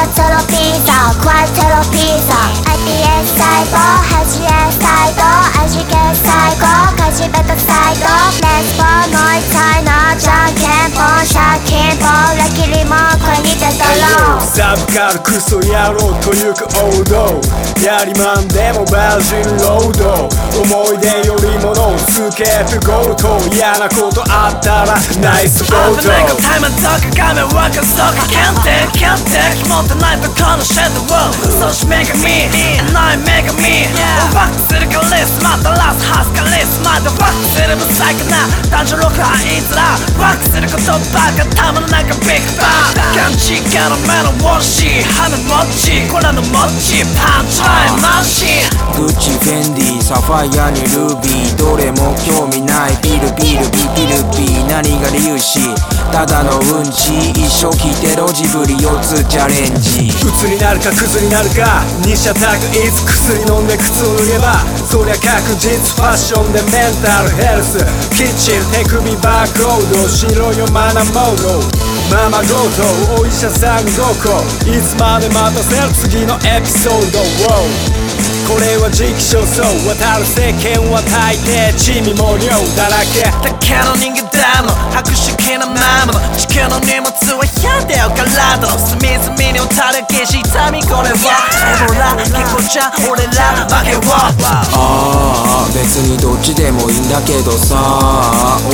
Quattro pizza, quattro pizza, IPS cyborg サブカルクソ野郎というか王道。やりまんでもバージンロード。思い出よりものスケープゴート嫌なことあったらナイスボート。危ないことタイムとか画面はかそうか検定検定持ってないとこのシェッドをそして女神ない女神バックするかリスまたラスハスかリスまたバックするブサイクな男女6あいつらバックすることばっか頭の中ビッグバン勘違いの目のウォッシー花持ちこれの持ちパンチラインマシングッチ。フェンディサファイアにルビーどれも興味ないビルビルビビルビー何が理由しただのうんち一生聞いてロジブリ4つチャレンジ鬱になるかクズになるか。二者択一薬飲んで靴を脱げば。そりゃ確実ファッションでメンタルヘルスキッチン手首バーコードしろよマナモードママごとお医者さんごっこいつまで待たせる次のエピソード Wow. これは時期尚早渡る世間は大抵地味も量だらけだけの人間だもの拍手系のママの地球の荷物は嫌だよ体の隅々にをたるけし痛みこれはエボラ結構じゃ俺ら負けはにどっちでもいいんだけどさ。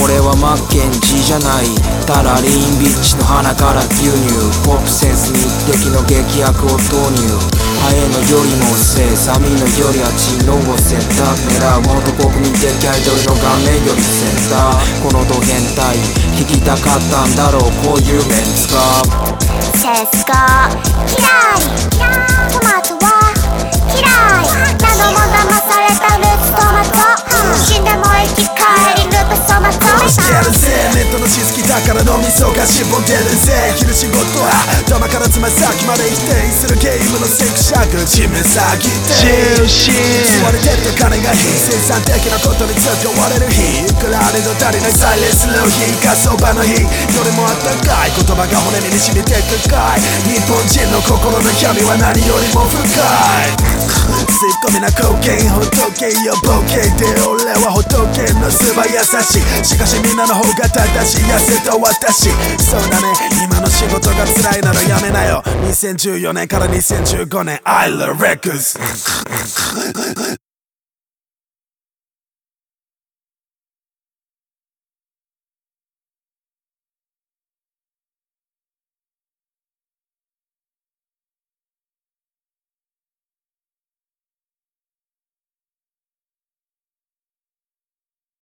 俺はマッケンジーじゃない。タラリンビッチの鼻から牛乳。ポップセンスに一滴の劇薬を投入。ハエのよりもせいサミのよりは知能を選択狙うもっと国民的アイドルの顔面よりセンター。このド変態弾きたかったんだろう。こういうメンツか。セスコ嫌い。トマトマトしてるぜ。ネットの知識だから脳みそがしぼんでるぜ。昼仕事は頭からつま先まで否定するゲームのセクシャグ地面先で吸われてる金が非生産的なことに強く追われる日。いくらあれど足りないサイレンスの日火葬場の日。どれもあったかい言葉が骨に染みてくかい。日本人の心の闇は何よりも深い。ツッコミな貢献仏よ。ボケ。で俺は仏の素早優し。しかしみん女の方が正しい痩せた私。そうだね今の仕事が辛いならやめなよ。2014年から2015年。I love records